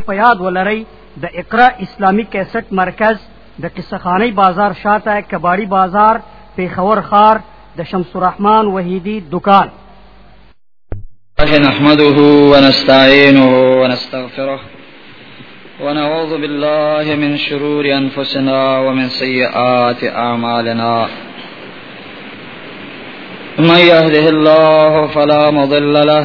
په یاد ولرئ د اقرا اسلامی کیسټ مرکز د قصخانی بازار شاته کباړی بازار پیښور خار د شمس الرحمن وحیدی دکان نحمده ونستعینه ونستغفره ونعوذ بالله من شرور انفسنا ومن سیئات اعمالنا من يهده الله فلا مضل له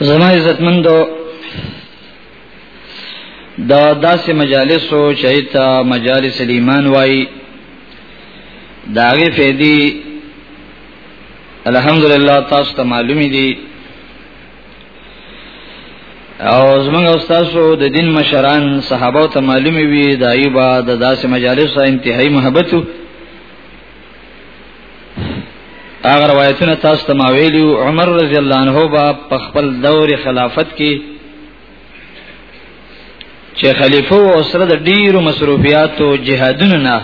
زما عزتمندو دا داسې مجالسو چې ته مجالس ایمان وای دا غي فیدی الحمدلله تاسو ته معلومی دي او زمونږ استادو د دین مشران صحابه ته معلومی وي دایبا د داسې مجالس انتهایی محبتو هغه روایتونه تاسو ته ما ویلو عمر رضی الله عنه با په خپل دور خلافت کې چې خلیفہ او سره د ډیرو مصروفیاتو جهادونو نه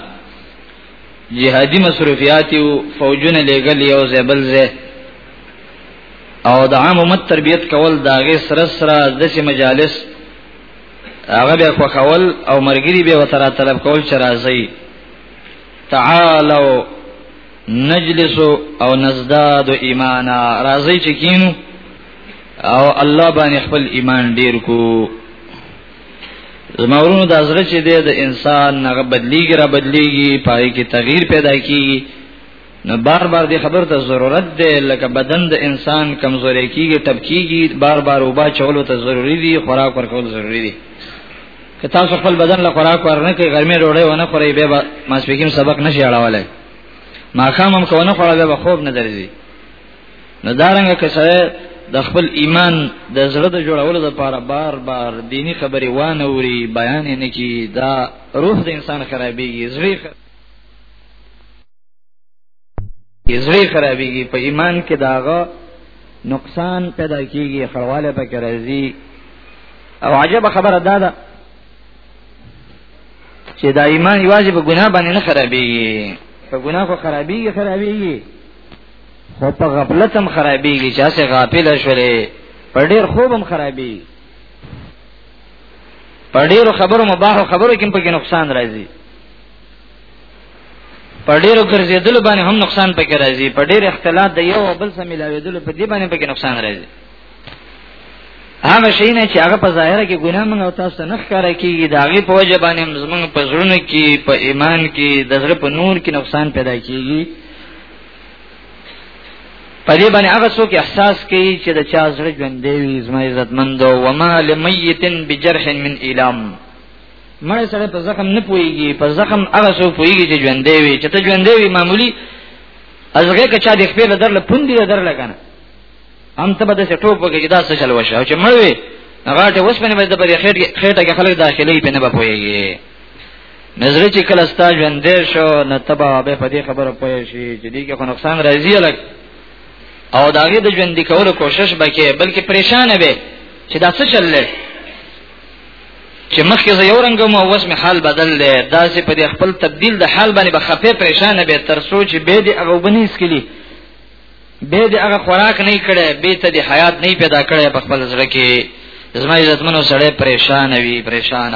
جهادي مصروفیات او فوجونه لګل یو زبل زه او د عام امت تربیت کول داغه سره سره د سي مجالس هغه به خوخول او مرګري به وتره طلب کول چې راځي تعالو نجلس او نزداد ایمانا راځي چې کینو او الله باندې خپل ایمان ډیر کو زمورونو د ازره چې د انسان هغه بدلیږي را بدلیږي پای کې تغییر پیدا کیږي نو بار بار دې خبر ته ضرورت ده لکه بدن د انسان کمزوري کیږي تب کیږي بار بار وبا چولو ته ضروری دي خوراک ورکول ضروری دي که تاسو خپل بدن له خوراک ورنه کې ګرمي ډوړې ونه خوري به ماسپیکیم سبق نشي اړولای ما خام هم کونه خوړل به خوب نه درځي نو دارنګ که سره د خپل ایمان د زړه د جوړولو لپاره بار بار دینی خبرې وانه وري بیان نه کی دا روح د انسان خرابېږي زړه زړه خرابېږي په ایمان کې داغه نقصان پیدا کیږي خړواله پکې راځي او عجب خبره ده دا چې دا ایمان یوازې په ګناه باندې نه خرابېږي په ګناه خو خرابېږي خرابېږي خو په غفلت هم خرابېږي چې اسه غافل شولې په ډېر خوب هم خرابېږي په ډېر خبرو مباح خبرو کې په نقصان راځي په ډیرو ګرځېدل باندې هم نقصان پکې راځي په ډیر اختلاط د یو بل سره ملاوېدل په دې باندې پکې نقصان راځي هغه شي نه چې هغه په ظاهر کې ګناه مونږ او تاسو نه ښکارا کیږي دا غي په وجه باندې زمونږ په زړونو کې په ایمان کې د زړه په نور کې نقصان پیدا کیږي په دې باندې هغه څوک احساس کوي چې د چا زړه ژوندې وي زما عزتمند او وما لمیتن بجرح من الام مړ سره په زخم نه پويږي په زخم هغه سو پويږي چې ژوندې وي چې ته ژوندې وي معمولی ازغه کچا د خپل در له پوندې در لګنه هم ته به د ټوپ وګړي دا څه چل وشه او چې مړ وي هغه ته اوس باندې د بری خېټه خېټه کې خلک داخلي په نه به پويږي نظر چې کله ستا ژوندې شو نه تبا به په دې خبره پوي شي چې دې کې خو نقصان راځي لګ او داګه د ژوندې کولو کوشش وکړي بلکې پریشان به چې دا څه چلل چې مخکې زه یو رنګ مو اوس می حال بدل دی دا چې په دې خپل تبديل د حال باندې بخپه پریشان به تر سوچ به دې هغه بنیس کلی به دې هغه خوراک نه کړي به ته دې حیات نه پیدا کړي په خپل سره کې زما عزتمنو سره پریشان وي پریشان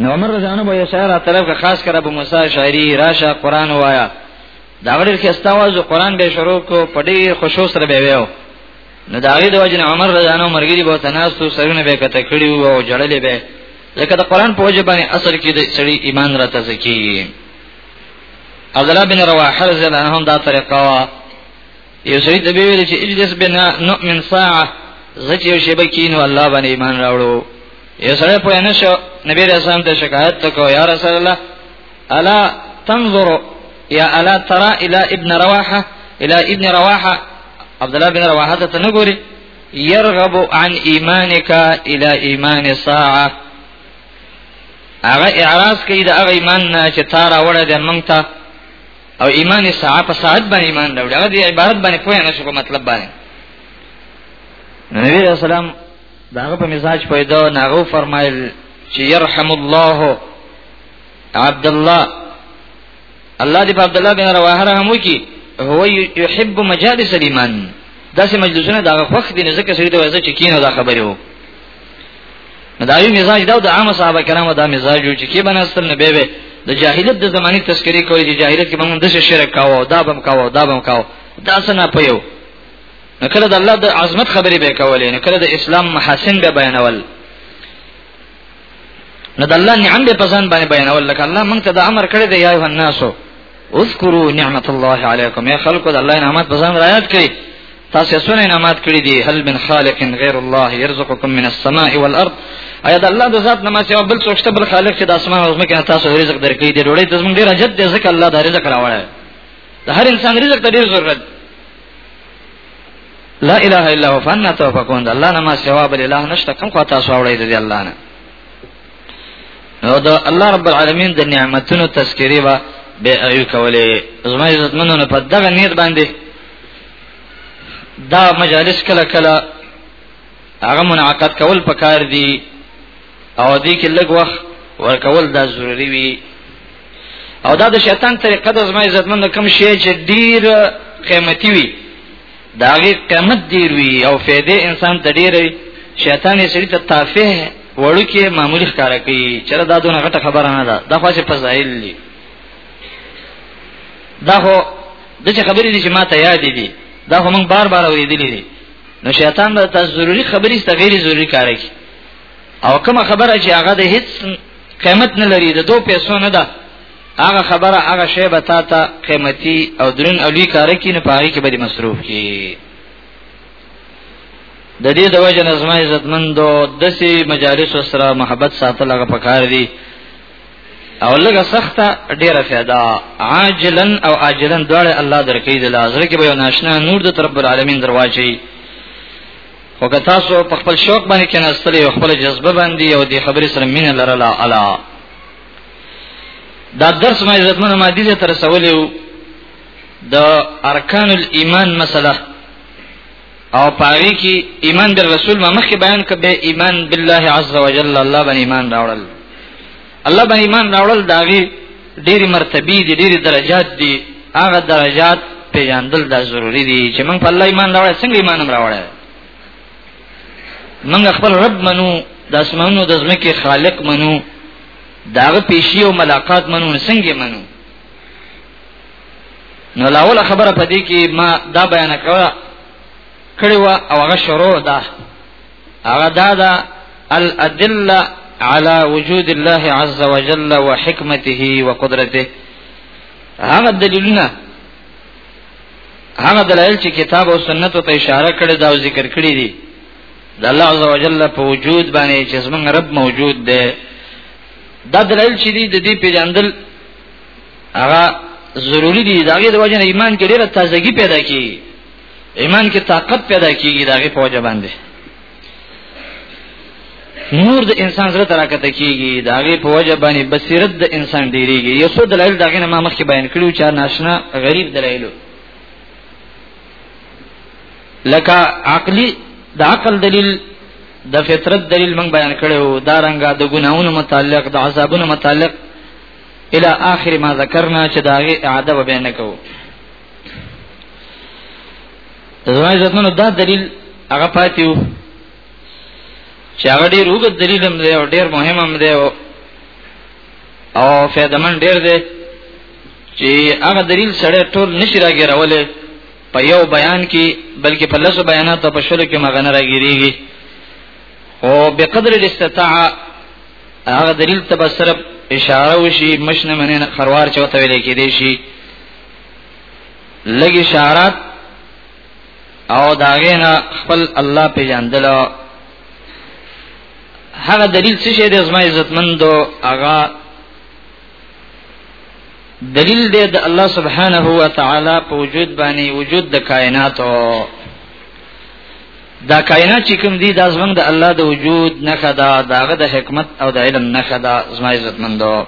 نو عمر رضی الله عنه شاعر طرف خاص کر ابو موسی شاعری راشه قران وایا دا غړي کې استاواز قران به شروع کو پډي خوشو سره به ویو نو دا غي د وجه عمر رضی الله عنه مرګري به تناسو سرونه به کته کړی او جړلې به لکه د قران په وجه باندې اصل کې د سړي ایمان راته زکی عبد الله بن رواحه رضی الله عنه دا طریقه وا یو سړي د بیل چې اجلس بنا نؤمن ساعه زکه یو شی بکینو الله باندې ایمان راوړو یو سړی په نه شو نبی رسول ته شکایت وکړ یا رسول الله الا تنظر یا الا ترى الى ابن رواحه الى ابن رواحه عبد الله بن رواحه ته نه ګوري يرغب عن ایمانک الى ایمان ساعه هغه اعراض کوي د هغه ایمان نه چې تا راوړی د مونږ ته او ایمان ساعه په ساعت باندې ایمان راوړي هغه د عبارت باندې پوه نه شو مطلب باندې نبی رسول الله داغه په مزاج پیدا ناغو فرمایل چې يرحم الله عبد الله الله دې په عبد الله بن رواحه رحم وکي هو يحب مجالس الایمان داسې مجلسونه دا خوښ دي نه ځکه سړي ته وځي چې کینو دا خبره وو دا یو مزاج دا د عام صحابه کرامو دا مزاج چې کې بنستل نه به د جاهلیت د زماني تذکری کوي چې جاهلیت کې موږ د شرک کاوه دا بم کاوه دا بم کاوه دا څنګه پيو نو کله د الله د عظمت خبرې به کولې نو کله د اسلام محاسن به بیانول نو د الله نعم به پسان باندې بیانول لکه الله مونږ ته د امر کړی دی یا ایه الناس اذکروا نعمت الله علیکم یا خلقو د الله نعمت پسان رایاد کړئ تاسو سونه نعمت کړی دی هل من خالق غیر الله يرزقکم من السماء والارض ایا د الله د ذات نه ماسه بل څوک شته بل خالق چې د اسمان او زمکه تاسو رزق درکې دی ډوړې د زمونږ ډیر اجد دی ځکه الله دا رزق راوړی د هر انسان رزق ته ډیر ضرورت لا اله الا هو فنا توفقون د الله نه ما سوا بل اله نشته کوم خو تاسو اورئ د الله نه نو د الله رب العالمین د نعمتونو تذکری وا به ایو کولې زما عزت منو نه په دغه نیت باندې دا مجالس کله کله هغه منعقد کول پکار دي او دې کې لږ وخت ورکول دا ضروری وي او دا د شیطان طریقه د زما عزتمند کم شی چې ډیر قیمتي وي دا غي قیمت ډیر وي او فائدې انسان ته ډیر وي شیطان یې سړي ته تافه وړو کې معمولی ښکارا کوي چې دا دونه غټه خبره نه ده دا خو چې فضایل دي دا خو د چې خبرې دي چې ما ته یاد دي دا خو موږ بار بار اورېدلې دي نو شیطان به تاسو ضروری خبرې ست غیر ضروری کار کوي او کومه خبره چې هغه د هیڅ قیمت نه لري د دوه پیسو نه ده هغه خبره هغه شی به تا ته قیمتي او درن او لوی کار کې نه پاره کې به مصروف کی د دې د وجه نظم عزتمندو دسي مجالس سره محبت ساتل هغه پکار دي او لګه سخته ډیره فایده عاجلا او عاجلا دواړه الله درکې د لازره کې به ناشنا نور د رب العالمین درواچي خو که تاسو په خپل شوق باندې کې نستلې او خپل جذبه باندې او دې خبرې سره مینه لرله الا دا درس مې عزتمن مادي دې تر سوالو د ارکان الایمان مسله او پاره کې ایمان در رسول ما مخکې بیان کبه ایمان بالله عز وجل الله باندې ایمان راوړل الله باندې ایمان راوړل داغي ډېری مرتبه دي ډېری درجات دي هغه درجات پیژندل دا ضروری دي چې موږ په الله ایمان راوړل څنګه ایمان هم راوړل موږ خپل رب منو د اسمانو د زمکه خالق منو داغه پیشي او ملاقات منو څنګه منو نو لاول خبره پدې کې ما دا بیان کړه کړي وا او هغه شروع ده هغه دا دا الادله على وجود الله عز وجل وحكمته وقدرته هغه دلیلونه هغه دلایل چې کتاب او سنت ته اشاره کړې دا ذکر کړې دي د الله عز وجل په وجود باندې چې زمونږ رب موجود دی دا دلایل چې دي د دې پیژندل هغه ضروری دي دا غي د وجه ایمان کې ډیره تازگی پیدا کی ایمان کې طاقت پیدا کیږي داغه په وجه باندې نور د انسان زړه تراکته کیږي داغه په وجه باندې بصیرت د انسان ډیریږي یو څو دلایل داغه نه ما مخکې بیان کړیو چې ناشنا غریب دلایلو لکه عقلی د عقل دلیل د فطرت دلیل موږ بیان کړو دا رنګه د ګناونو متعلق د عذابونو متعلق الى اخر ما ذکرنا چې داغه اعاده به بیان کوو زمای زتنو دا دلیل هغه پاتیو چې هغه ډیر وګ دلیل هم دی او ډیر مهم هم دی او فیدمن ډیر دی چې هغه دلیل سره ټول نشي راګرولې په یو بیان کې بلکې په لاسو بیانات په شلو کې مغنه راګریږي او بقدر الاستطاعه هغه دلیل ته صرف اشاره وشي مشنه مننه خروار چوته ویل کې دی شي لګ اشارات او داغه نه خپل الله پیژندل هغه دلیل څه شه د زما عزتمندو هغه دلیل دی د الله سبحانه و تعالی په وجود باندې وجود د کائناتو دا کائنات چې کوم دي دا زمونږ د الله د وجود نه خدا داغه د حکمت او د علم نه خدا زما عزتمندو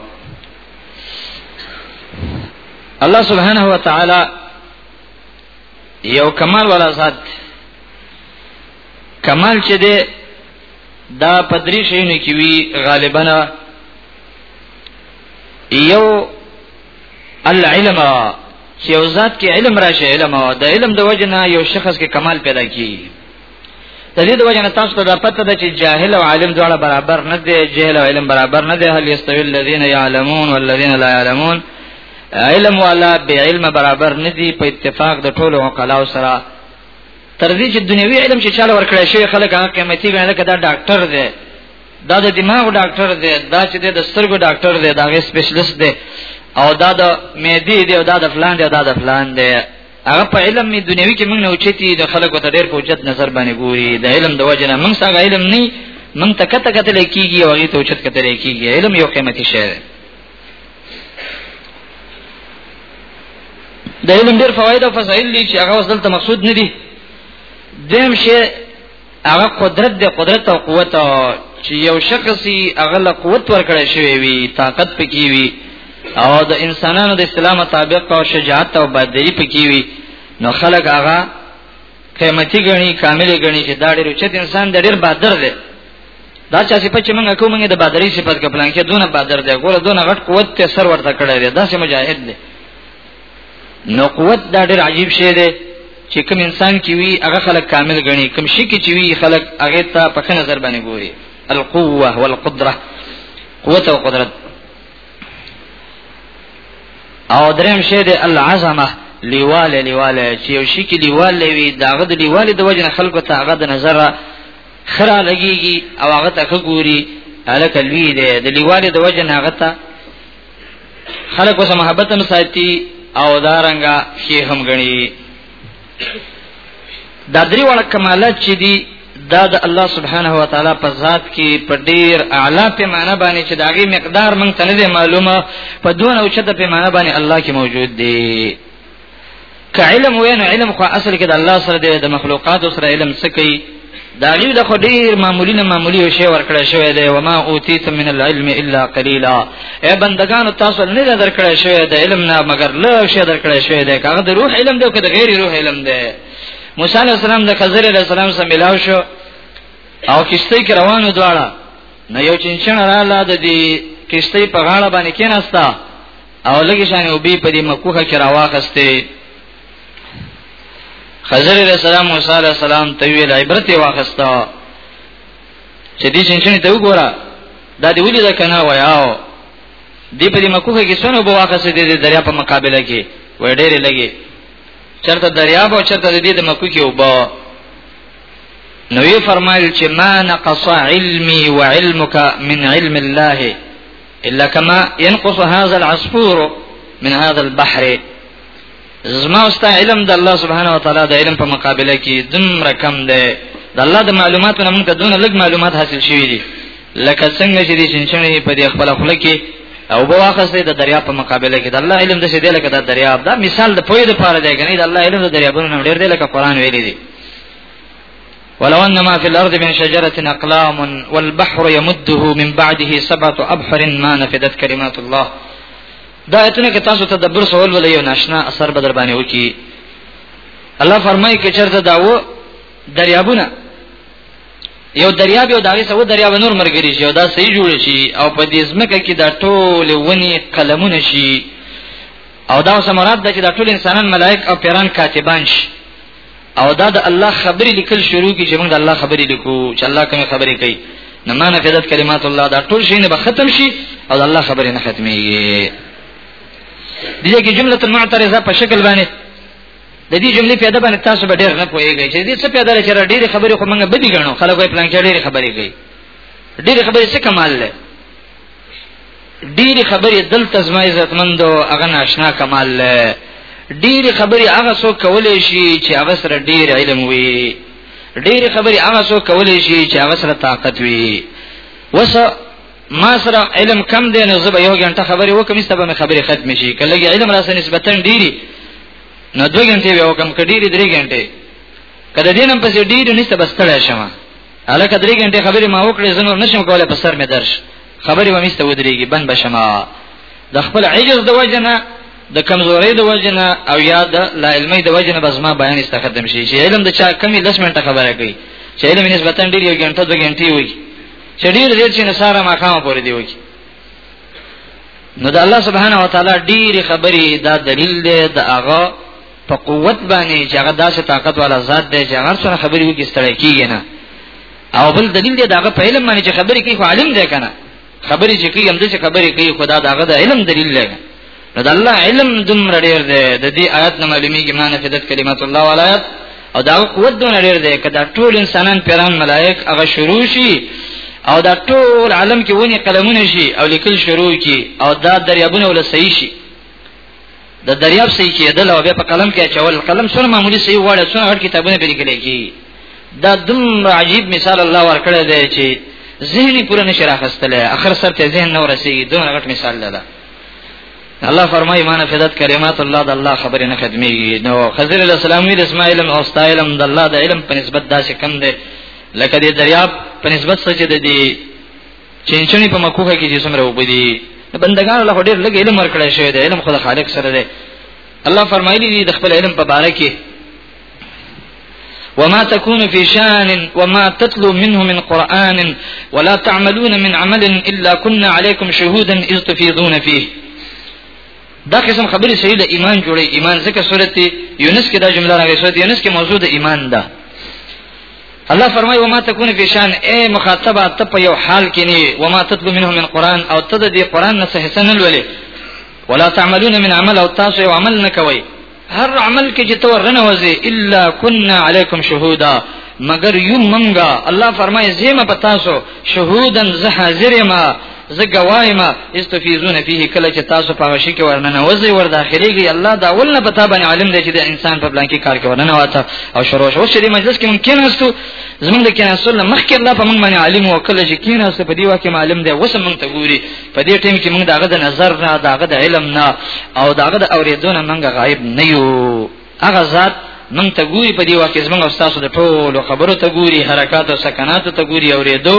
الله سبحانه و تعالی یو کمال ولا ذات کمال چې دی دا پدری شینو کې وی غالبا یو العلم چې یو ذات کې علم راشي علم او د علم د وجنه یو شخص کې کمال پیدا کیږي د دې د وجه نه تاسو ته دا پته ده چې جاهل او عالم دواړه برابر نه دي جاهل او علم برابر نه دي هل یستوی الذین یعلمون والذین لا یعلمون علم والا به علم برابر نه دي په اتفاق د ټولو عقلاو سره تر دې چې دنیوي علم چې چاله ورکړی شوی خلک هغه قیمتي ګڼل کدا ډاکټر دی دا د دماغ ډاکټر دی دا چې د سترګو ډاکټر دی دا غي سپیشلیست دی او دا د معدې دی او دا د فلان دی او دا د فلان دی هغه په علم می دنیوي کې موږ نه اوچتي د خلکو ته ډېر په اوچت نظر باندې ګوري د علم د وجه نه موږ څنګه علم نه موږ ته کته کته لیکيږي او هغه ته اوچت کته لیکيږي علم یو قیمتي شی دی د علم ډېر فواید او فضایل دي چې هغه وسدل ته مقصود نه دي دیم شی هغه قدرت د قدرت او قوت چې یو شخصي هغه له قوت ورکړی شوی وي طاقت پکې وي او د انسانانو د اسلام مطابق او شجاعت او بادری پکې وي نو خلک هغه قیمتي غني کامل غني چې دا ډېر چت انسان د ډېر بادر دی دا چې صفه چې موږ کوو موږ د بادری صفت کپلان کې دونه بادر دی ګوره دونه غټ قوت ته سر ورته کړی دی دا سه مجاهد دی نو قوت دا ډېر عجیب شی دی چې کوم انسان کې وی هغه خلک کامل غني کوم شي کې چې وی خلک هغه ته په خنه نظر باندې ګوري القوه والقدره قوت او قدرت او دریم شی دی العظمه لیواله لیواله چې یو شي کې لیواله وي داغه د لیواله د وجه خلکو ته هغه د نظر خره لګيږي او هغه ته ګوري الکه لوی دی د لیواله د وجه هغه ته خلق وسه محبت هم ساتي او دارنګا خې هم غني دا درې وړ کمالات چې دي دا د الله سبحانه و تعالی په ذات کې په ډیر اعلی پیمانه باندې چې داغي مقدار مونږ ته نه معلومه په دون او چته پیمانه باندې الله کې موجود دی که علم وینو علم خو اصل کې د الله سره دی د مخلوقات سره علم څه کوي دا غي له ډیر معمولی نه معمولی شی ورکړی شوی دی و ما اوتیت من العلم الا قليلا اے بندگانو تاسو نه درکړی شوی دی علم نه مگر له شی درکړی شوی دی هغه د روح علم دی او د غیر روح علم دی موسی علی السلام د خضر علی السلام سره ملاو شو او کشته کې روانو دواړه نه یو چنچن رااله د دې کشته په غاړه باندې کېناستا او لګی شان او بی په دې مکوخه کې راواخسته خضر علیہ السلام موسی علیہ السلام ته ویل عبرت واخستا چې دې شنشن ته وګوره دا دی ولې دا کنه وایاو دې په دې مکوخه کې سونو بو واخسته دې دریا په مقابله کې وې ډېرې لګي چرته دریا به چرته دې د مکو کې وبا نو یې فرمایل چې ما نقص علمي وعلمك من علم الله الا كما ينقص هذا العصفور من هذا البحر زما واست علم د الله سبحانه وتعالى د علم په مقابله کې دم رقم ده د الله د معلوماتو نه موږ دونه لږ معلومات حاصل شوي دي لکه څنګه چې دې شنشنې په دې خپل خپل کې او به واخستې د دریا په مقابله کې د الله علم د شه دی لکه د دریا دا مثال د پوی د پاره دی کني د الله علم د دریابونو ډېر دی لکه قران ویلي دی ولو أن ما في الأرض من شجرة أقلام والبحر يمده من بعده سبعة أبحر ما نفدت كلمات الله دا ایتونه کې تاسو تدبر سوال ولې یو ناشنا اثر بدر باندې وکي الله فرمایي کې چرته دا و دریابونه یو دریاب یو دغه سو دریاب نور مرګري شي او دا صحیح جوړ شي او په دې ځمکه کې دا ټول ونی قلمونه شي او دا سمرات د چې دا ټول انسانان ملائک او پیران کاتبان شي او دا د الله خبرې لیکل شروع کی چې موږ د الله خبرې لیکو چې الله کوم خبرې کوي نه ما نفذت کلمات الله دا ټول شي نه به ختم شي او د الله خبرې نه ختميږي دغه کې جمله معترضه په شکل باندې د دې جملې پیدا باندې تاسو به ډېر نه پوهیږئ چې دې څه پیدا لري چې ډېر خبرې خو موږ بدی غنو خلک وایي پلان کې ډېر خبرې کوي ډېر خبرې څه کمال لري ډېری خبرې دلته زما عزتمند او هغه ناشنا کمال له ډېری خبرې هغه څوک کولای شي چې هغه سره ډېر علم وي ډېری خبرې هغه څوک کولای شي چې هغه سره طاقت وي وس ما سره علم کم دی نو زه به یو غنټه خبرې وکم ایسته به خبرې ختم شي کله چې علم راسه نسبتا ډېری نو دوه غنټې به وکم کډېری درې غنټې کله دینم پسې ډېری نسبت ستړی شمه الکه درې غنټه خبرې ما وکړې زه نور نشم کولای په سر مې درش خبرې مې مسته ودرېږي بند بشما د خپل عجز د وجنه د کمزوري د وجنه او یا د لا علمي د وجنه بس ما بیان است ختم شي چې علم د چا کمی لس منټه خبره کوي چې علم نسبتا ډیر یو غنټه دوه غنټې وي چې ډیر ډیر چې نصاره ما خامه پورې دی وي نو د الله سبحانه و تعالی ډیر خبرې دا دلیل دی د هغه په قوت باندې چې هغه داسې طاقت والا ذات دی چې هغه سره خبرې وکړي ستړی کیږي نه او بل دلیل دی داغه په علم باندې چې خبرې کوي خو عالم دی کنه خبرې چې کوي هم د چې خبرې کوي خدا داغه د علم دلیل دی نو د الله علم دومره ډیر دی د دې آیات نه معلومیږي معنی فدت کلمات الله ولایت او دا قوت دونه ډیر دی کدا ټول انسانان پیران ملائک هغه شروع شي او دا ټول عالم کې ونی قلمونه شي او لیکل شروع کی او دا دریابونه ول صحیح شي د دریاب سي چې دل او به په قلم کې چول قلم سره معمولی سي وړه سره هر کتابونه به لیکل کی دا دم عجیب مثال الله ورکړی دی چې ذهني پوره نشه راخستله اخر سر ته ذهن نور رسیږي دغه غټ مثال ده الله فرمای ما نفذت کلمات الله د الله خبره نه خدمي نو خضر علیہ السلام وی اسماعیل او استایلم د الله د علم په نسبت داسې کم دی لکه د دریاب په نسبت سچ د دې چې چني په مکوخه کې چې سمره وبدي بندگان له ډېر لګ علم ورکړی شوی دی علم خدای خالق سره دی الله فرمایلی دی د خپل علم په باره کې وما تكون في شان وما تتلو منه من قرآن ولا تعملون من عمل إلا كنا عليكم شهودا إذ تفيضون فيه دا قسم خبرې صحیح د ایمان جوړي ایمان ځکه سورته یونس کې دا جمله راغلې سورته یونس کې موضوع د ایمان ده الله فرمای و ما تكون في شان اي مخاطبه ته په یو حال کې نه و ما تطلب منه من قران او ته د قران نه صحیح سن ولې ولا تعملون من عمل او تاسو یو عمل نه کوي هر عمل کې چې تو رنه وځي الا كنا عليكم شهودا مگر یو منګه الله فرمای زیمه پتا سو شهودن زه حاضر ما زه گوایم استفیزون فيه کله چې تاسو په شي کې ورننه وځي ور داخليږي الله دا ول نه پتا باندې عالم دی چې د انسان په بلانکی کار کې ورننه واته او شروع شو چې د مجلس کې ممکن استو زمونږ کې رسول الله مخکې الله په مونږ باندې عالم او کله چې کین است په دې واکه معلم دی وسم مونږ ته ګوري په دې ټیم کې مونږ داغه د نظر نه داغه د علم نه او داغه د اوریدونه مونږ غایب نه یو هغه ذات مونږ ته ګوري په دې وخت کې زمونږ استاد د ټولو خبرو ته ګوري حرکات او سکنات ته ګوري او ریدو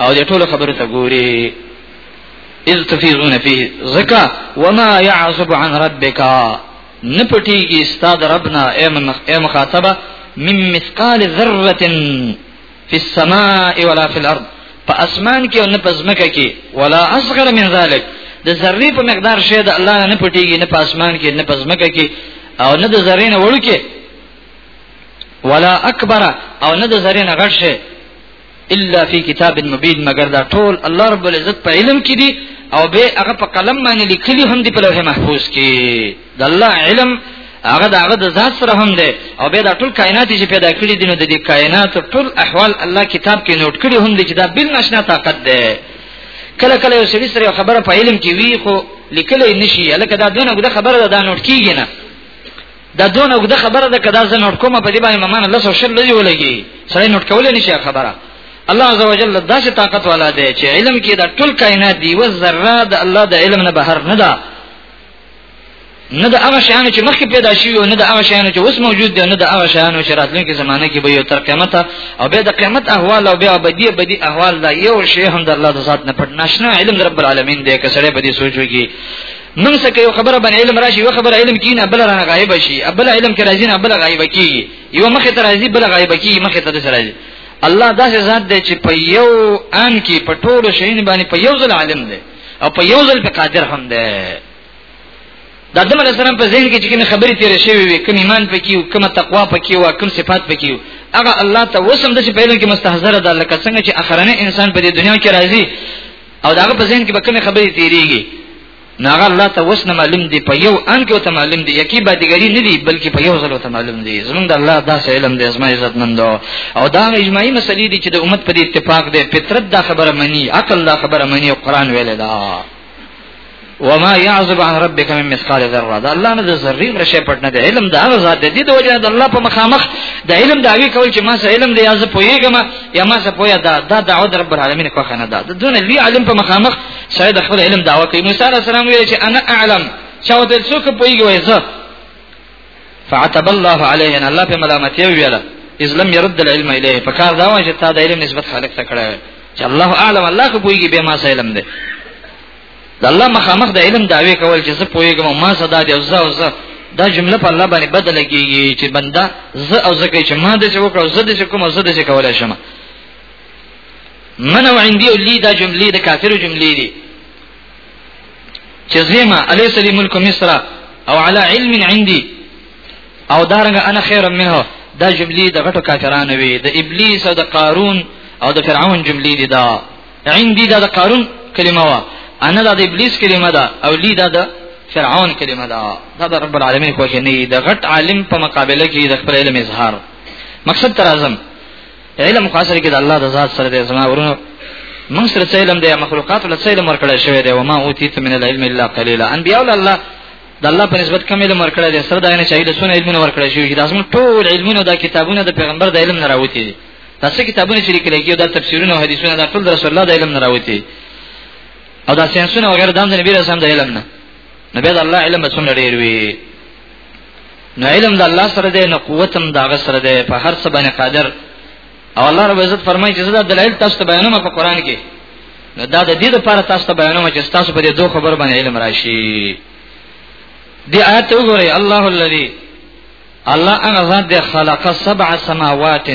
او د ټولو خبرو ته ګوري اذ تفیضون فيه زکا وما يعصب عن ربك نپټیږي استاد ربنا اے مخاطبه من مثقال ذره فی السماء ولا فی الارض په اسمان کې او نه په ځمکه کې ولا اصغر من ذلک د ذری په مقدار شی د الله نه پټیږي نه په اسمان کې نه په ځمکه کې او نه د ذری نه وړو کې ولا اکبر او نه د ذری نه غټ شی الا فی کتاب مبین مگر دا ټول الله رب العزت په علم کې دي او به هغه په قلم باندې لیکلي هم دي په لوح محفوظ کې د الله علم هغه د هغه د ذات سره هم دی او به دا ټول کائنات چې پیدا کړی دي نو د دې کائنات ټول احوال الله کتاب کې نوٹ کړی هم دی چې دا بل نشنا طاقت دی کله کله یو سړي سره خبره په علم کې وی خو لیکلې نشي الکه دا دونه غوډه خبره ده دا نوٹ کیږي نه دا دونه غوډه خبره ده کدا زه نوٹ کوم په دې باندې ممان الله سو شر لږي ولګي سره نوٹ کول نشي خبره الله عز وجل داسې طاقت والا دی چې علم کې دا ټول کائنات دی و ذره د الله د علم نه بهر نه ده نه د هغه شیانو چې مخکې پیدا شوي او نه د هغه شیانو چې اوس موجود دي نه د هغه شیانو چې راتلونکي زمانه کې به یو تر قیامت او به د قیامت احوال او به ابدی ابدی احوال دا یو شی هم د الله د ذات نه پټ ناشنا علم د رب العالمین دی که سره به دې سوچو کې من سکه یو خبره باندې علم راشي یو خبره علم کینه بل رانه غایب شي بل علم کې راځي نه بل غایب کیږي یو مخه ته راځي بل غایب کیږي مخه ته راځي الله داسې ذات دی چې په یو ان کې په ټولو شیانو باندې په یو ځل عالم دی او په یو ځل په قادر هم ده د آدم علی السلام په ذهن کې چې کوم خبرې تیر شوی وي کوم ایمان پکې او کوم تقوا پکې او کوم صفات پکې او هغه الله ته وسم د چې په علم کې مستحضر ده لکه څنګه چې اخرنه انسان په دې دنیا کې راځي او دا په ذهن کې به کوم خبرې تیریږي ناغه الله ته وسنه معلوم دی په یو ان کې ته معلوم دی یکی به دیګری نه دی بلکې په یو ځل ته معلوم دی زمونږ د الله داسې علم دی زما عزت مندو او دا اجماعي مسلې دي چې د امت په اتفاق ده فطرت دا خبره مني عقل دا خبره مني قران ویل دا وما يعذب عن ربك من مثقال ذره دا الله نه د ذری رشه پټ نه دی علم دا هغه ذات دی د وجه د الله په مخامخ د علم داوی کول چې ما سره علم دی یا زه پوهیږم یا ما سره پوهه دا دا دعوه د رب العالمین کو خنه دا د دون لی علم په مخامخ سره د خپل علم داوا کوي موسی علیه السلام ویل چې انا اعلم چا ته څوک پوهیږي وای زه فعتب الله عليه ان الله په ملامتي ویله اذ لم يرد العلم اليه فکار دا وایي چې تا د علم نسبت خالق ته کړی چې الله اعلم الله خو پويږي به ما علم دی د الله مخامخ د علم داوی کول چې زه پويږم ما صدا دی او زه او زه دا جمله په الله باندې بدل کیږي چې بندا زه او زه کوي چې ما د څه وکړو زه د څه کوم زه د څه کولای شم من او عندي ولي دا جملې د کافرو جملې دي چې زما علي سلي ملک مصر او على علم عندي او دارنګ انا خير منه دا جملې د غټو کافرانو وي د ابلیس او د قارون او د فرعون جملې دي دا عندي دا د قارون کلمه وا انا دا د ابلیس کلمه ده او لی دا د فرعون کلمه ده دا د رب العالمین خو نه د غټ عالم په مقابله کې د خپل علم اظهار مقصد تر اعظم علم خاصه کې د الله د ذات سره د زما ورونو موږ سره څه علم دی مخلوقات له څه علم ورکړل شوی دی او ما اوتیت من العلم الا قليلا انبیاء الله د الله په نسبت کوم علم ورکړل دی سره دا نه چې د سونه علمونه ورکړل شوی دا زموږ ټول علمونه د کتابونو د پیغمبر د علم نه راوتی دي تاسو کتابونه چې لیکل کېږي د تفسیرونو او حدیثونو د ټول رسول الله د علم نه راوتی او دا ساينسونه وغیرہ د نبی رسول الله د علم نه نبی د الله علم څومره ډیر وی نو علم د الله سره دی نو قوت هم داغه سره دی په هر څه باندې قادر او الله رب عزت فرمایي چې زه د دلایل تاسو ته بیانوم په قران کې نو دا د دې لپاره تاسو ته بیانوم چې تاسو په دې دوه خبر باندې علم راشي دی آیت وګورئ الله الذي الله هغه ذات دی خلق سبع سماوات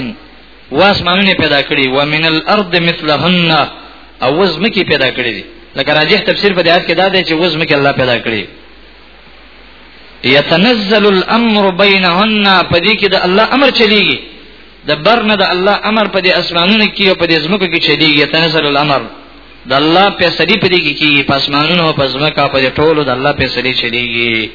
واسمانونه پیدا کړی و من الارض مثلهن او وزمکی پیدا کړی دی لکه راجح تفسیر په دې آیت کې دا دی چې وزمکی الله پیدا کړی يتنزل الامر بينهن پدې کې د الله امر چلیږي د برنه د الله امر په دې اسمانونو کې او په دې زمکو کې چلیږي يتنزل الامر د الله په سړي په دې کې کې په اسمانونو او په زمکو په دې ټولو د الله په سړي چلیږي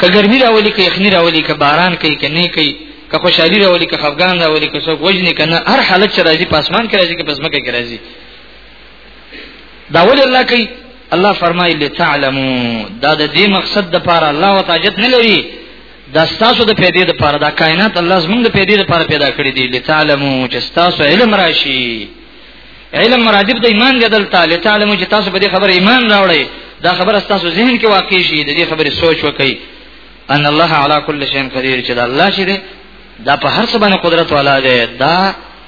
که ګرمي راولي که یخني راولي که باران کوي که نه کوي که خوشحالي راولي که خفګان راولي که څوک وجني کنه هر حالت چې راځي په اسمان کې راځي که په زمکه کې راځي دا ولې الله کوي الله فرمایي لتعلموا دا د دې مقصد د پاره الله وتعجت نه لري دا ستاسو د پیدې د پاره دا کائنات الله زمونږ د پیدې د پاره پیدا کړی دی لتعلموا چې ستاسو علم راشي علم مرادب د ایمان دی دلته لتعلموا چې تاسو په دې خبره ایمان راوړی دا خبره ستاسو ذهن کې واقع شي د دې خبره سوچ وکړئ ان الله على كل شيء قدير چې دا الله چې دا په هر څه باندې قدرت والا دی دا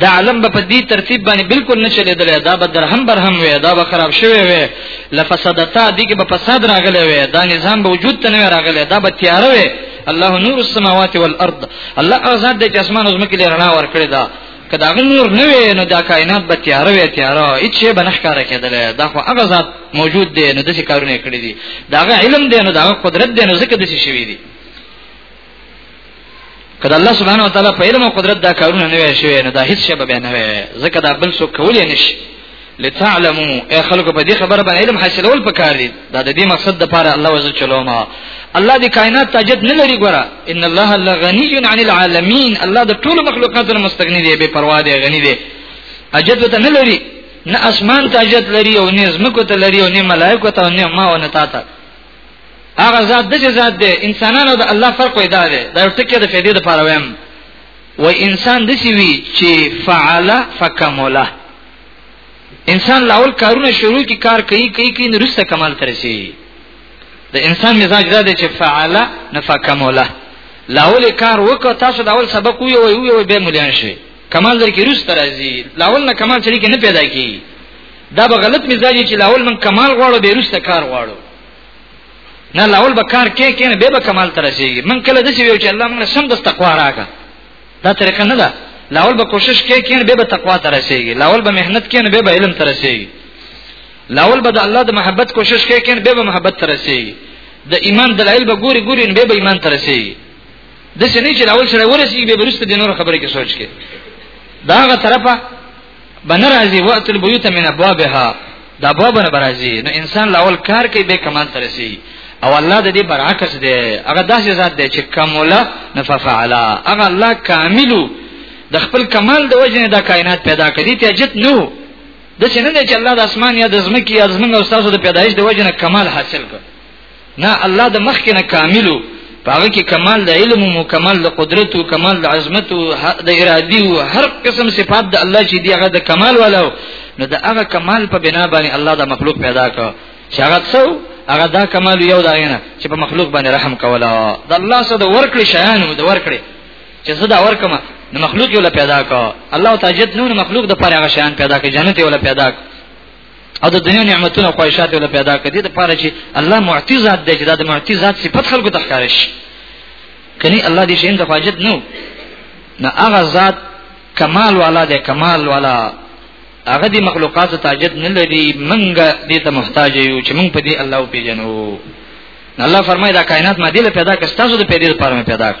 دا عالم به په دې ترتیب باندې بالکل نه چلیدل دا به درهم برهم وي دا به خراب شوی وي لفسادتا دي کې به فساد راغلی وي دا نظام به وجود ته نه راغلی دا به تیار وي الله نور السماوات والارض الله آزاد دي چې اسمان او زمکه لري رڼا ورکړي دا کدا نور نه وي نو دا کائنات به تیار وي تیار هیڅ شی بنخ کار کېدل دا خو هغه ذات موجود دی نو د څه کارونه کړی دي دا علم دی نو دا قدرت دی نو ځکه د څه شوی دی کله الله سبحانه و تعالی په علم او قدرت دا کارونه نه وي شوی نه دا هیڅ شی به نه وي ځکه دا بل څوک کولای نشي لتعلموا اي خلکو په دې خبره باندې علم حاصلول پکار دي دا د دې مقصد د پاره الله وز چلوما الله دې کائنات تاجد نه لري ګره ان الله لغني عن العالمين الله د ټول مخلوقات نه مستغني دی بے پروا دی غني دی اجد ته نه لري نه اسمان تاجد لري او نه زمکو ته لري او نه ملائکه ته او نه ما او نه تا ته هغه ذات د ذات دی انسانانو د الله فرق پیدا دی دا یو ټکی د فیدې لپاره وایم و انسان د سی وی چې فعل فکمله انسان لاول کارونه شروع کی کار کوي کوي کوي نرسته کمال ترسي د انسان مزاج دا دی چې فعل نفکمله لاول کار وکړه تاسو دا اول سبق وی وی وی به مليان شي کمال در کې روس ترازی لاول نه کمال چری کې نه پیدا کی دا به غلط مزاج چې لاول من کمال غواړو به رسته کار غواړو نه لاول به کار کې کې نه به به کمال تر رسیږي من کله د څه ویو چې الله موږ سم د تقوا راکا دا طریقه نه ده لاول به کوشش کې کې نه به به تقوا تر رسیږي لاول به مهنت کې نه به به علم تر رسیږي لاول به د الله د محبت کوشش کې کې نه به به محبت تر رسیږي د ایمان دلایل به ګوري ګوري نه به به ایمان تر رسیږي د څه نه چې لاول سره ورسیږي به ورسته د نور خبرې کې سوچ کې داغه طرفه بنه راځي وقت البيوت من ابوابها دا ابواب نه راځي نو انسان لاول کار کوي به کمال تر شي او الله د دې برعکس دی هغه داسې ذات دی چې کمولا نففعلا هغه الله کاملو د خپل کمال د وجنه دا کائنات پیدا کړي ته جت نو د څه نه چې الله د اسمان یا د زمکه یا زمنګ او تاسو د پیدایش د وجنه کمال حاصل کړ نه الله د مخ کې نه کاملو پاغه کې کمال د علم او کمال د قدرت او کمال د عظمت او د ارادي او هر قسم صفات د الله چې دی هغه د کمال والو نو د هغه کمال په بنا باندې الله د مخلوق پیدا کړ چې هغه څو هغه دا کمال یو دا نه چې په مخلوق باندې رحم کولا د الله سره د ورکړي شیانو د ورکړي چې زه دا ورکم نو مخلوق یو پیدا کړ الله تعالی جنت نو مخلوق د پاره هغه شیان پیدا کړ جنت یو پیدا کړ او د دنیا نعمتونه او خواهشات ول پیدا کړي د پاره چې الله معطی ذات دی چې د معطی ذات صفت خلکو ته ښکار شي کني الله دې شین د حاجت نو نه هغه ذات کمال والا دی کمال والا هغه دې مخلوقات ته حاجت نه لري منګه دې ته محتاج یو چې موږ په دې الله او پیژنو الله فرمایي دا کائنات ما دې له پیدا کړ تاسو د پیدا لپاره پیدا کړ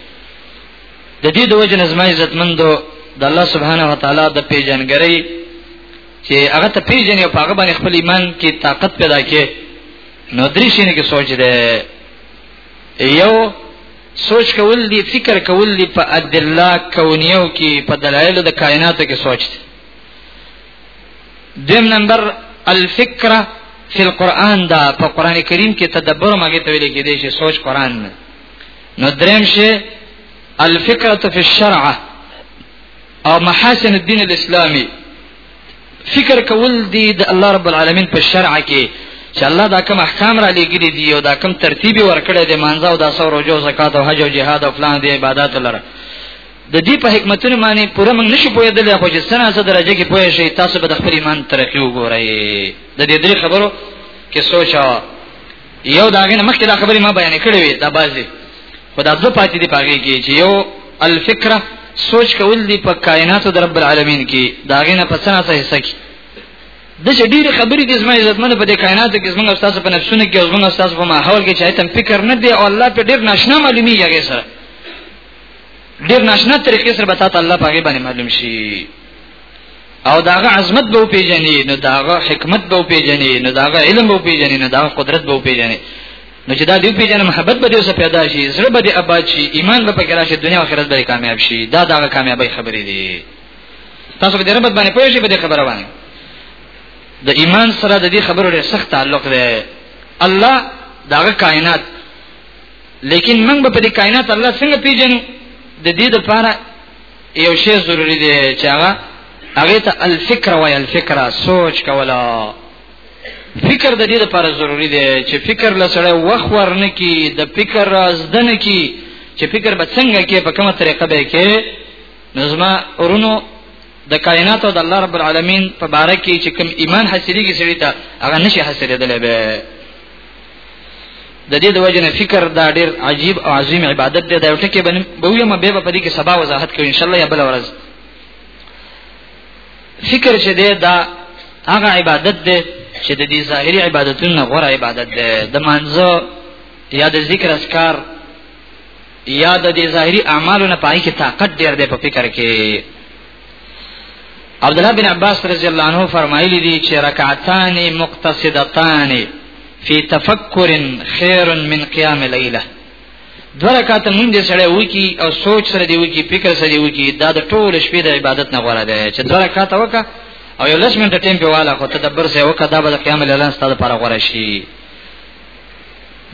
د دې د وجه نظم عزتمندو د الله سبحانه و تعالی د پیژنګرۍ چې هغه ته پیژنې او هغه باندې خپل ایمان کې طاقت پیدا کې نو درې شینه کې سوچ ده یو سوچ کول دي فکر کول دي په ادله کونیو کې په دلایل د کائناتو کې سوچ دي دیم نمبر الفکره فی القرآن دا په قران کریم کې تدبر مګه ته ویل کې دي چې سوچ قران نه نو دریم شی الفکره فی الشرع او محاسن الدین الاسلامی فکر کول دی د الله رب العالمین په شرع کې چې الله دا کوم احکام را لګیلي دي او دا کوم ترتیب ورکړی دی مانځه او دا سور او جو زکات او حج او جهاد او فلان دی عبادت لره د دې په حکمتونو باندې پوره موږ نشو پوهېدل خو چې سنا څه درجه کې پوهې شي تاسو به د خپل ایمان ترقی وګورئ د دې درې خبرو کې سوچا یو داغه نه مخکې دا خبرې ما بیان کړې وې دا بازي خدا دو پاتې دی پاګه کې چې یو الفکره سوچ کول دی په کائنات د رب العالمین کې داغه نه پسنه څه حصہ کې د چې ډیره خبرې د زما عزتمن په دې کائنات کې زمونږ استاد په نفسونو کې زمونږ استاد په ماحول کې چې ایتم فکر نه دی او الله په ډیر ناشنا معلومی یږي سره ډیر ناشنا طریقې سره به تاسو الله پاګه باندې معلوم شي او داغه عظمت به پیژنې نو داغه حکمت به پیژنې نو داغه علم به پیژنې نو داغه قدرت به پیژنې نو چې دا دی پیژنې محبت به دې سره پیدا شي زړه به دې آباد شي ایمان به پکې راشي دنیا او آخرت به کامیاب شي دا داغه کامیابی خبرې دي تاسو به دې رب باندې پوه شئ په دې خبره باندې د ایمان سره د دې خبرو ډېر سخت تعلق دی الله داغه کائنات لیکن موږ به په دې کائنات الله څنګه پیژنو د دې لپاره یو شی ضروری دی چې هغه هغه ته الفکر وای الفکر سوچ کولا فکر د دې لپاره ضروری دی چې فکر لسړی وخت ورنه کی د فکر ازدن کی چې فکر به څنګه کې په کومه طریقه به کې نظما ورونو د کائنات او د الله رب العالمین په باره کې چې کوم ایمان حاصلېږي سړی ته هغه نشي حاصلېدلی به د دې د وجنه فکر دا ډیر عجیب او عظیم عبادت دی دا یو ټکی باندې به یم به په دې کې سبا وضاحت کوي ان شاء الله یا بل ورځ فکر چې دی دا هغه عبادت دی چې د دې ظاهري عبادتونو غوړه عبادت دی د مانزه یا د ذکر اسکار یا د دې ظاهري اعمالو نه پای کې طاقت ډیر دی په فکر کې عبد الله بن عباس رضی الله عنه فرمایلی دي چې رکعتان مقتصدتان فی تفکر خیر من قیام لیله دو رکعات مونږ دې سره وکی او سوچ سره دی وکی فکر سره دی وکی دا د ټول شپې د عبادت نه غوړه ده چې دو رکعات وکا او یو لس منټه ټیم په والا خو تدبر سره وکا دا به قیام لیله ستاسو لپاره غوړه شي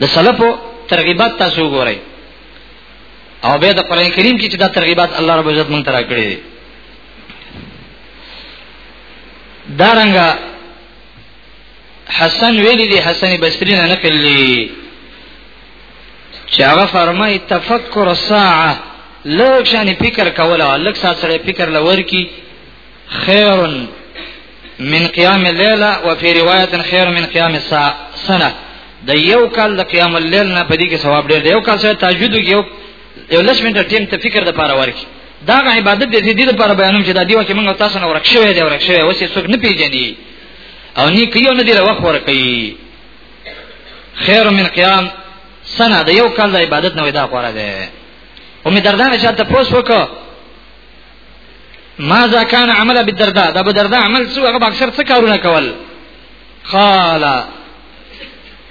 د سلفو ترغیبات تاسو ګورئ او به د قران کریم کې چې دا ترغیبات الله رب عزت مونږ ترا کړی دي دارنګه حسن ویلی دی حسن بصری نه نقل لی چې هغه فرمای تفکر الساعه لږ شان فکر کوله لږ سات سره فکر لور کی خیرن من قیام الليل او فی روایت خیر من قیام السنه د یو کال د قیام الليل نه پدې کې ثواب ډېر دی یو کال سره تهجد یو یو لس منټه ټیم ته فکر د پاره ورکی دا غ عبادت دې دې لپاره بیانوم چې دا دیو کې موږ تاسو نه ورک شوی دی ورک شوی اوس یې څوک نه پیژني او نه کیو نه دی وخت ورکی خیر من قیام سنه د یو کال د عبادت نه ودا غوړه ده او می دردانه چې تاسو وکړه ماذا كان عمل ابي الدرداء دا ابو الدرداء عمل سو هغه اکثر څه کارونه کول قال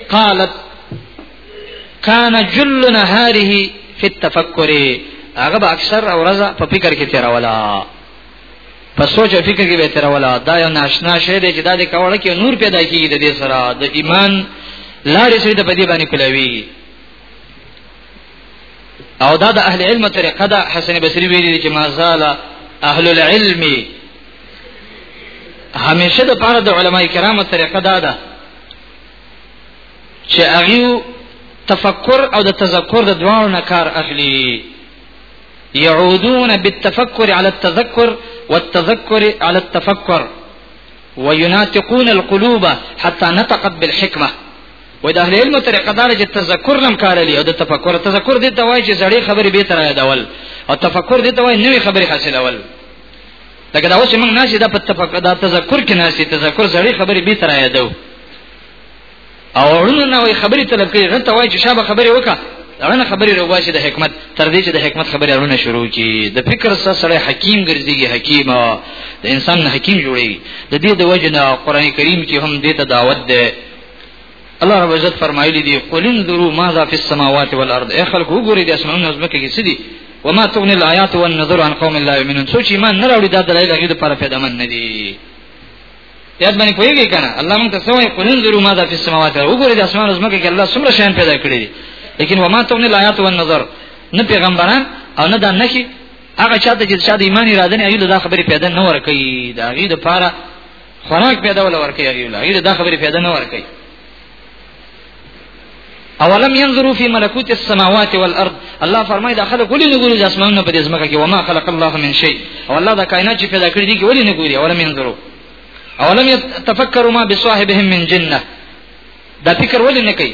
قالت كان جل نهاره في التفكر هغه به اکثر اورزه په فکر کې تیرولا په سوچ او فکر کې به تیرولا دا یو ناشنا شی دی چې دا د کاوړ کې نور پیدا کیږي د دې سره د ایمان لارې سره د بدی باندې کولوي او دا د اهل علم طریقه ده حسن بصری ویلي چې ما زال اهل العلم همیشه د پاره د علما کرامو طریقه دا ده چې هغه تفکر او د تذکر د دواړو نه کار اخلي يعودون بالتفكر على التذكر والتذكر على التفكر ويناطقون القلوب حتى نطقت بالحكمه وای د اهل علم طریقه دار چې تذکر لم کار لري او د تفکر تذکر دې ته وای چې زړې خبرې به تر یادول او تفکر دې ته وای نوې خبرې حاصلول لکه دا اوس موږ ناشې د تفکر د تذکر کې ناشې تذکر زړې خبرې به تر یادو او ورونه نه وای خبرې طلب کوي غته وای چې شابه خبرې وکړه اړنه خبرې روباسي د حکمت تر دې چې د حکمت خبرې اړونه شروع کی د فکر سره سره حکیم ګرځيږي حکیم د انسان حکیم جوړي د دې د وجنه قران کریم کې هم دې ته دعوت ده الله رب عزت فرمایلی دی قل انظروا ماذا في السماوات والارض اي خلق وګوري د اسمانونو نظم کې څه دي وما تغني الايات والنذر عن قوم لا يؤمنون سوچ ایمان نه راوړي دا دلایل هغه لپاره پیدا من نه دي یاد باندې پوهیږي کنه الله مونږ ته سوې قل انظروا ماذا في السماوات وګوري د اسمانونو نظم کې الله څومره شان پیدا کړی دي لیکن وما تغني الايات والنذر نه پیغمبران او نه دا نخي هغه چاته چې شاده ایمان اراده نه ایله دا خبره پیدا نه ورکړي دا غي د پاره خوراک پیدا ولا ورکه یاري الله یره دا خبره پیدا نه ورکه اولم ينظروا في ملكوت السماوات والارض الله فرمای دا خلک ولې نه ګوري د اسمانونو په دې ځمکه کې وما خلق الله من شيء او الله دا کائنات چې پیدا کړی دي کې ولې نه ګوري اولم ينظروا اولم يتفکروا ما بصاحبهم من جننه دا فکر ولې نه کوي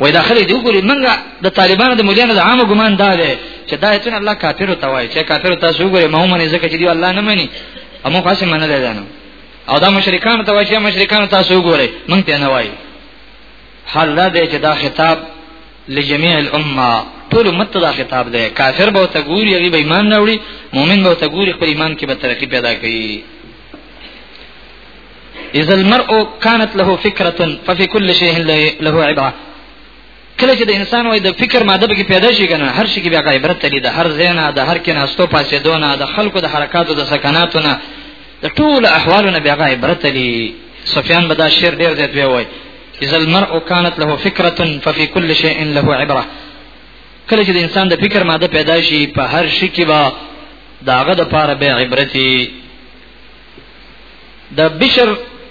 وای دا خلک دی وګوري منګه د طالبانو د مليانو د عامو ګمان دا دی چې دا ایتون الله کافر ته وای چې کافر تاسو وګوري مو منې ځکه چې دی الله نه مني امو خاصه منل دی نه او دا مشرکان ته وای چې مشرکان تاسو وګوري مونږ ته نه وای حال دا دی چې دا خطاب لجميع الامه ټول امت دا خطاب دی کافر به ته ګوري هغه به ایمان نه وړي مؤمن به ته ګوري خپل ایمان کې به ترقی پیدا کوي اذا المرء كانت له فكره ففي كل شيء له عبره کله چې د انسان وای د فکر ماده به پیدا شي کنه هر شي کې بیا عبرت لري د هر زینا د هر کې ناستو پاسې دونه د خلکو د حرکاتو د سکناتو نه د ټول احوالو نه بیا عبرت لري سفیان بدا شعر ډیر زیات وی وای اذا المرء كانت له فكره ففي كل شيء له عبره کله چې د انسان د فکر ماده پیدا شي په هر شي کې با داغه د پاره به عبرتي د بشر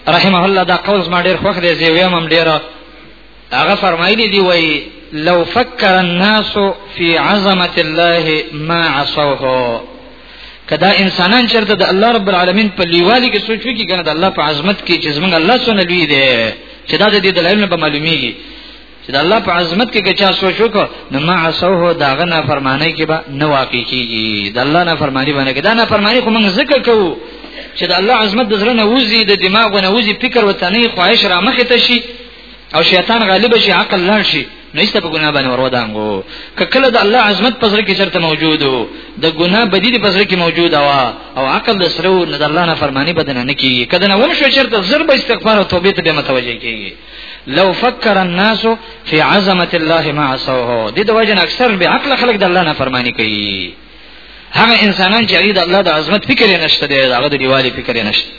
رحمه الله دا قول ما ډیر خوښ دی زه ویم هم ډیر هغه فرمایلی دی وای لو فکر الناس فی عظمه الله ما عصوه کدا انسانان چرته د الله رب العالمین په لیوالي کې سوچ وکړي کنه د الله په عظمت کې چې زمونږ الله سونه لوی دی چې دا د دې دلایل نه به معلومیږي چې د الله په عظمت کې ګچا سوچ وکړو نو ما عصوه داغه نه فرمانه کې به نه واقع کیږي د الله نه فرمانی باندې دا نه فرمانی خو موږ ذکر کوو چې د الله عظمت د زړه نه وځي د دماغ نه وځي فکر وتنی خواهش را مخه ته شي او شیطان غالب شي عقل لاړ شي نو ایسته په ګناه باندې ورودانګو کله د الله عظمت پزره کې چرته موجودو د ګناه بدی د پزره کې موجوده وا او عقل د سره نه د الله نه فرمانی بدنه نه کیږي کله نه ومشو چرته ضرب استغفار او توبه ته به متوجه کیږي لو فکر الناس فی عظمت الله ما عصوه د دې وجه اکثر به عقل خلق د الله نه فرمانی کوي هغه انسانان چې د الله د عظمت فکر یې نشته دی هغه د دیوالي فکر یې نشته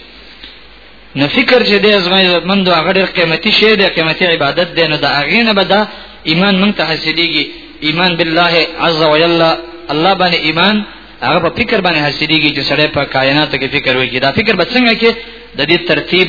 نو فکر چې د ازمای عزتمند هغه ډېر قیمتي شی دی قیمتي عبادت دی نو د هغه نه بدا ایمان مونږ ته حاصلېږي ایمان بالله عز وجل الله باندې ایمان هغه په فکر باندې حاصلېږي چې سړی په کائنات کې فکر وکړي دا فکر به څنګه کې د دې ترتیب